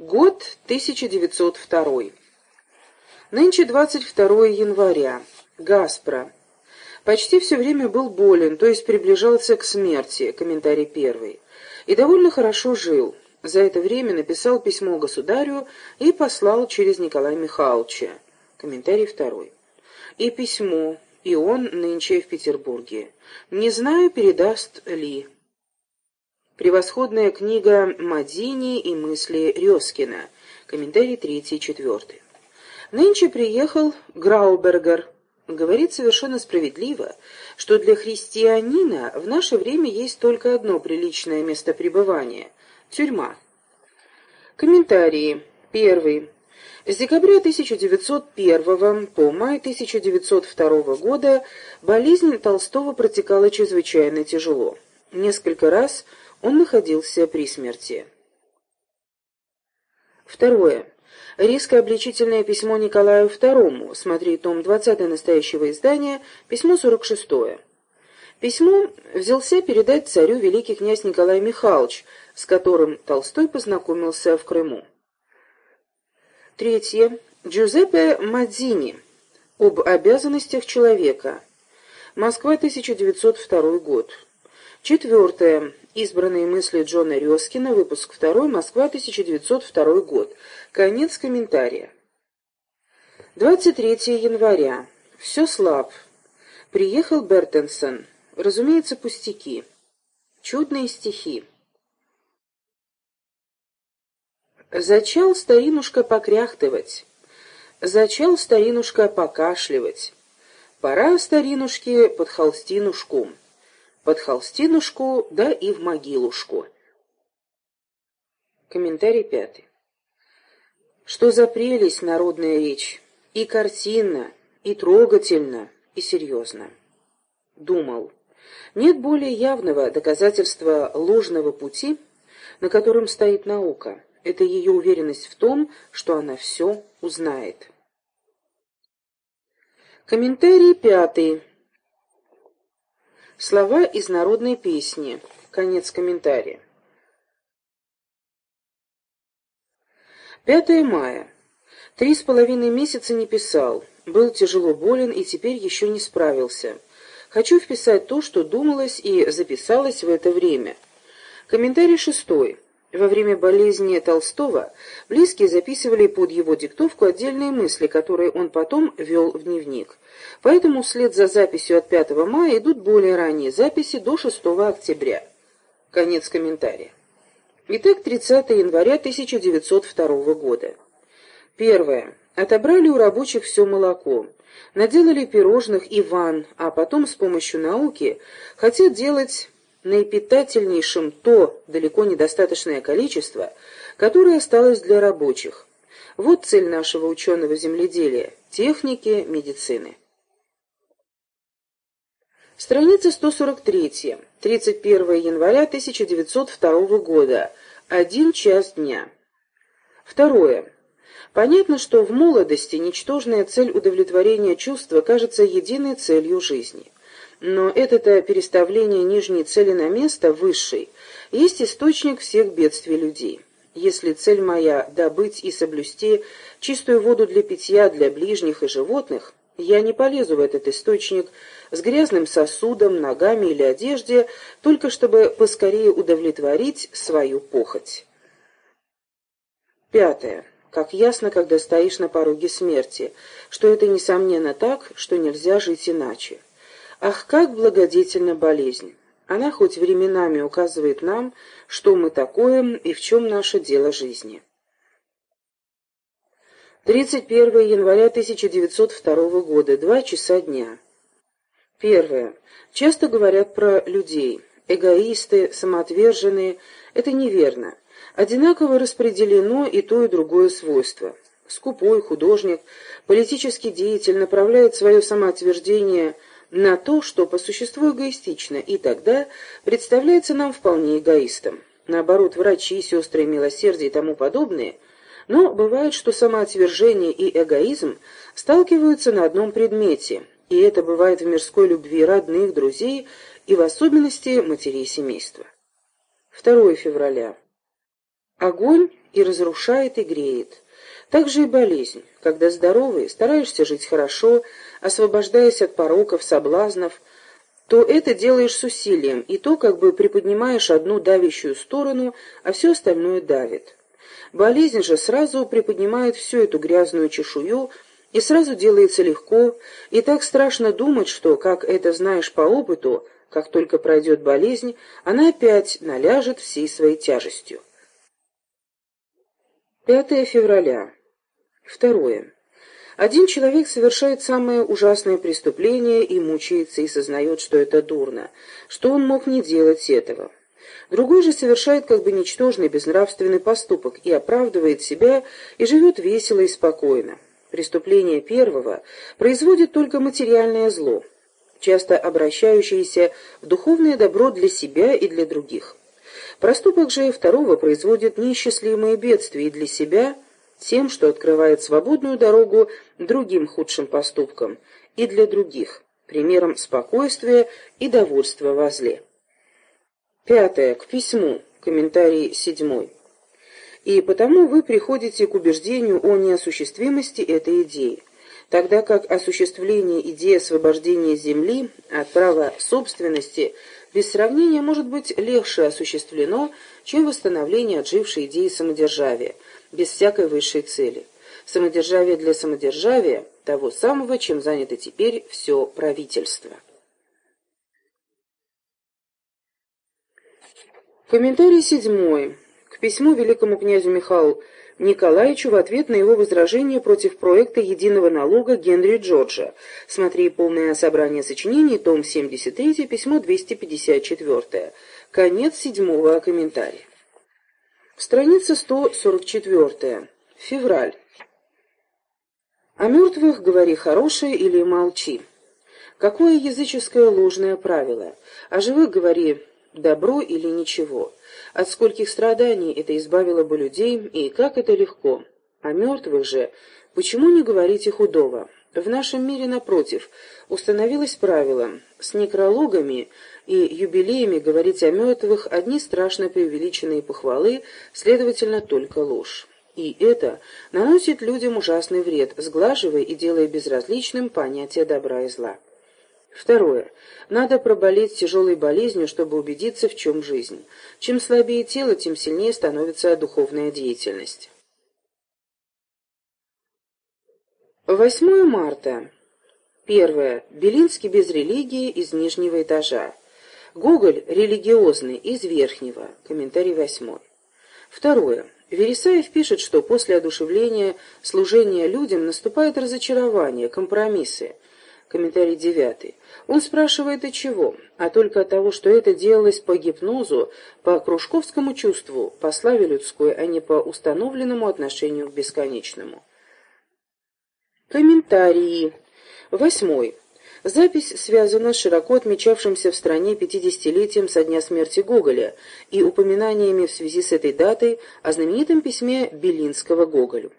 Год 1902. Нынче 22 января. Гаспро. Почти все время был болен, то есть приближался к смерти, комментарий первый. И довольно хорошо жил. За это время написал письмо государю и послал через Николая Михайловича. Комментарий второй. И письмо, и он нынче в Петербурге. Не знаю, передаст ли. Превосходная книга Мадини и мысли Резкина. Комментарий третий и четвертый. Нынче приехал Граубергер. Говорит совершенно справедливо, что для христианина в наше время есть только одно приличное место пребывания – тюрьма. Комментарии. Первый. С декабря 1901 по май 1902 года болезнь Толстого протекала чрезвычайно тяжело. Несколько раз – он находился при смерти. Второе. Резко-обличительное письмо Николаю II, смотри том 20 настоящего издания, письмо 46. Письмо взялся передать царю великий князь Николай Михайлович, с которым Толстой познакомился в Крыму. Третье. Джузеппе Мадзини. Об обязанностях человека. Москва, 1902 год. Четвертое. Избранные мысли Джона Резкина, выпуск 2, Москва, 1902 год. Конец комментария. 23 января. Все слаб. Приехал Бертенсон. Разумеется, пустяки. Чудные стихи. Зачал старинушка покряхтывать. Зачал старинушка покашливать. Пора старинушке под холстинушку под холстинушку, да и в могилушку. Комментарий пятый. Что за прелесть народная речь, и картинно, и трогательно, и серьезно. Думал, нет более явного доказательства ложного пути, на котором стоит наука. Это ее уверенность в том, что она все узнает. Комментарий пятый. Слова из народной песни. Конец комментария. 5 мая. Три с половиной месяца не писал. Был тяжело болен и теперь еще не справился. Хочу вписать то, что думалось и записалось в это время. Комментарий шестой. Во время болезни Толстого близкие записывали под его диктовку отдельные мысли, которые он потом вел в дневник. Поэтому вслед за записью от 5 мая идут более ранние записи до 6 октября. Конец комментария. Итак, 30 января 1902 года. Первое. Отобрали у рабочих все молоко. Наделали пирожных и ванн, а потом с помощью науки хотят делать наипитательнейшим то далеко недостаточное количество, которое осталось для рабочих. Вот цель нашего ученого земледелия, техники, медицины. Страница 143. 31 января 1902 года. Один час дня. Второе. Понятно, что в молодости ничтожная цель удовлетворения чувства кажется единой целью жизни. Но это-то переставление нижней цели на место высшей есть источник всех бедствий людей. Если цель моя – добыть и соблюсти чистую воду для питья для ближних и животных, я не полезу в этот источник с грязным сосудом, ногами или одежде, только чтобы поскорее удовлетворить свою похоть. Пятое. Как ясно, когда стоишь на пороге смерти, что это несомненно так, что нельзя жить иначе. Ах, как благодетельна болезнь! Она хоть временами указывает нам, что мы такое и в чем наше дело жизни. 31 января 1902 года, два часа дня. Первое. Часто говорят про людей. Эгоисты, самоотверженные. Это неверно. Одинаково распределено и то, и другое свойство. Скупой художник, политический деятель направляет свое самоотверждение на то, что по существу эгоистично, и тогда представляется нам вполне эгоистом. Наоборот, врачи, сестры милосердия и тому подобные – но бывает, что самоотвержение и эгоизм сталкиваются на одном предмете, и это бывает в мирской любви родных, друзей и в особенности матерей семейства. 2 февраля. огонь и разрушает, и греет. Так же и болезнь. Когда здоровый, стараешься жить хорошо, освобождаясь от пороков, соблазнов, то это делаешь с усилием, и то как бы приподнимаешь одну давящую сторону, а все остальное давит. Болезнь же сразу приподнимает всю эту грязную чешую, и сразу делается легко, и так страшно думать, что, как это знаешь по опыту, как только пройдет болезнь, она опять наляжет всей своей тяжестью. 5 февраля. Второе. Один человек совершает самое ужасное преступление и мучается и сознает, что это дурно, что он мог не делать этого. Другой же совершает как бы ничтожный безнравственный поступок и оправдывает себя и живет весело и спокойно. Преступление первого производит только материальное зло, часто обращающееся в духовное добро для себя и для других. Проступок же второго производит неисчислимые бедствия и для себя – тем, что открывает свободную дорогу другим худшим поступкам, и для других, примером спокойствия и довольства во зле. Пятое. К письму. Комментарий седьмой. И потому вы приходите к убеждению о неосуществимости этой идеи, тогда как осуществление идеи освобождения Земли от права собственности без сравнения может быть легче осуществлено, чем восстановление отжившей идеи самодержавия – без всякой высшей цели. Самодержавие для самодержавия, того самого, чем занято теперь все правительство. Комментарий седьмой. К письму великому князю Михаилу Николаевичу в ответ на его возражение против проекта единого налога Генри Джорджа. Смотри полное собрание сочинений, том 73, письмо 254. Конец седьмого комментария. Страница 144. Февраль. О мертвых говори хорошее или молчи. Какое языческое ложное правило? О живых говори добро или ничего. От скольких страданий это избавило бы людей, и как это легко. О мертвых же, почему не говорите худого? В нашем мире, напротив, установилось правило с некрологами и юбилеями говорить о мертвых одни страшно преувеличенные похвалы, следовательно, только ложь. И это наносит людям ужасный вред, сглаживая и делая безразличным понятие добра и зла. Второе. Надо проболеть тяжелой болезнью, чтобы убедиться, в чем жизнь. Чем слабее тело, тем сильнее становится духовная деятельность. 8 марта. Первое. Белинский без религии из нижнего этажа. Гоголь религиозный из верхнего. Комментарий восьмой. Второе. Вересаев пишет, что после одушевления служения людям наступает разочарование, компромиссы. Комментарий девятый. Он спрашивает, от чего? А только от того, что это делалось по гипнозу, по кружковскому чувству, по славе людской, а не по установленному отношению к бесконечному. Комментарии. Восьмой. Запись связана с широко отмечавшимся в стране 50-летием со дня смерти Гоголя и упоминаниями в связи с этой датой о знаменитом письме Белинского Гоголю.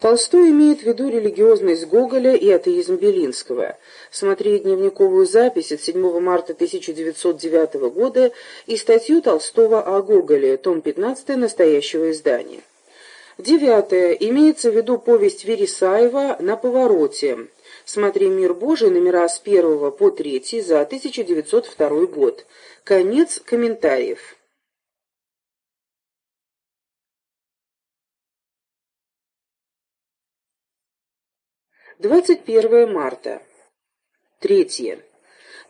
Толстой имеет в виду религиозность Гоголя и атеизм Белинского. Смотри дневниковую запись от 7 марта 1909 года и статью Толстого о Гоголе, том 15 настоящего издания. Девятое. Имеется в виду повесть Вересаева «На повороте», Смотри «Мир Божий», номера с 1 по 3 за 1902 год. Конец комментариев. Двадцать первое марта. Третье.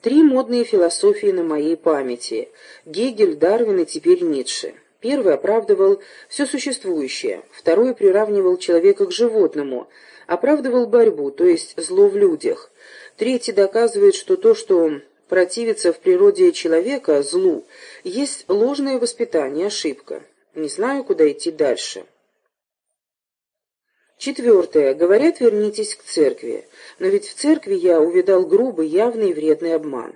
Три модные философии на моей памяти. Гегель, Дарвин и теперь Ницше. Первый оправдывал все существующее, второй приравнивал человека к животному – оправдывал борьбу, то есть зло в людях. Третий доказывает, что то, что противится в природе человека злу, есть ложное воспитание, ошибка. Не знаю, куда идти дальше. Четвертое. Говорят, вернитесь к церкви. Но ведь в церкви я увидал грубый, явный и вредный обман.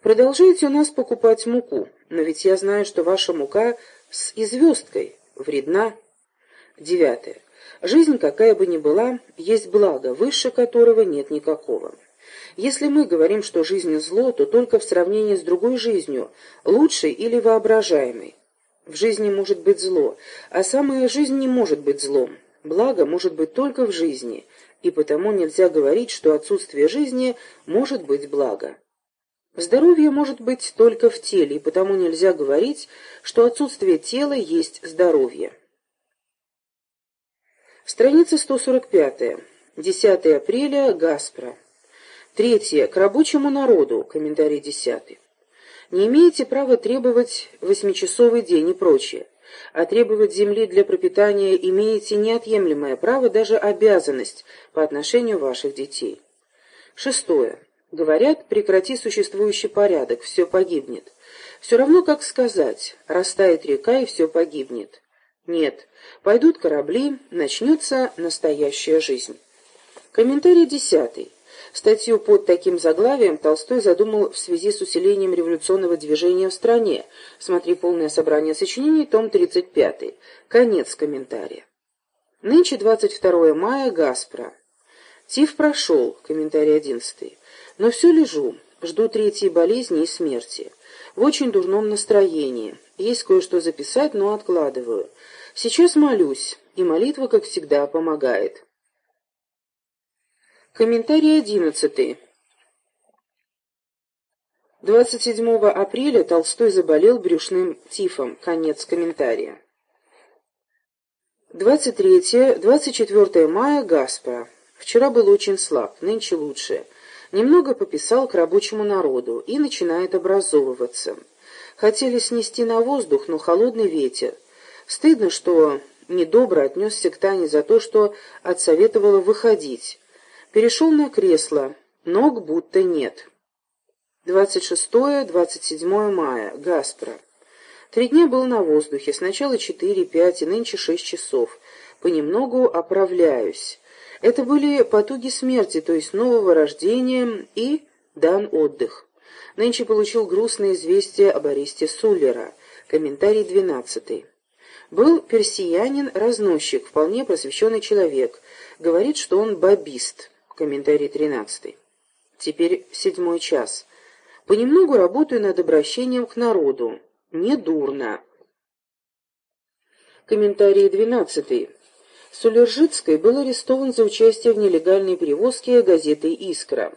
Продолжайте у нас покупать муку, но ведь я знаю, что ваша мука с известкой вредна. Девятое. Жизнь, какая бы ни была, есть благо, выше которого нет никакого. Если мы говорим, что жизнь зло, то только в сравнении с другой жизнью, лучшей или воображаемой. В жизни может быть зло, а самая жизнь не может быть злом. Благо может быть только в жизни, и потому нельзя говорить, что отсутствие жизни может быть благо. Здоровье может быть только в теле, и потому нельзя говорить, что отсутствие тела есть здоровье. Страница 145. 10 апреля. Гаспро. Третье. К рабочему народу. Комментарий 10. Не имеете права требовать восьмичасовый день и прочее. А требовать земли для пропитания имеете неотъемлемое право, даже обязанность по отношению ваших детей. Шестое. Говорят, прекрати существующий порядок, все погибнет. Все равно, как сказать, растает река и все погибнет. Нет, пойдут корабли, начнется настоящая жизнь. Комментарий десятый. Статью под таким заглавием Толстой задумал в связи с усилением революционного движения в стране. Смотри полное собрание сочинений, том 35. Конец комментария. Нынче 22 мая, Гаспро. Тиф прошел, комментарий 11. Но все лежу, жду третьей болезни и смерти. В очень дурном настроении. Есть кое-что записать, но откладываю. Сейчас молюсь, и молитва, как всегда, помогает. Комментарий одиннадцатый. 27 апреля Толстой заболел брюшным тифом. Конец комментария. 23-24 мая Гаспа. Вчера был очень слаб, нынче лучше немного пописал к рабочему народу и начинает образовываться. Хотели снести на воздух, но холодный ветер. Стыдно, что недобро отнесся к Тане за то, что отсоветовала выходить. Перешел на кресло, ног будто нет. 26-27 мая. Гаспро. Три дня был на воздухе, сначала четыре, пять и нынче шесть часов. Понемногу оправляюсь. Это были потуги смерти, то есть нового рождения, и дан отдых. Нынче получил грустное известие об аресте Суллера. Комментарий двенадцатый. Был персиянин-разносчик, вполне просвещенный человек. Говорит, что он бабист. Комментарий тринадцатый. Теперь седьмой час. Понемногу работаю над обращением к народу. Недурно. Комментарий двенадцатый. Сулержицкой был арестован за участие в нелегальной перевозке газеты «Искра».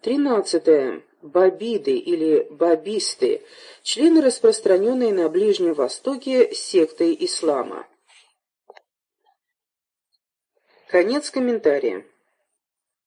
13. Бабиды или бабисты – члены, распространенные на Ближнем Востоке секты ислама. Конец комментария.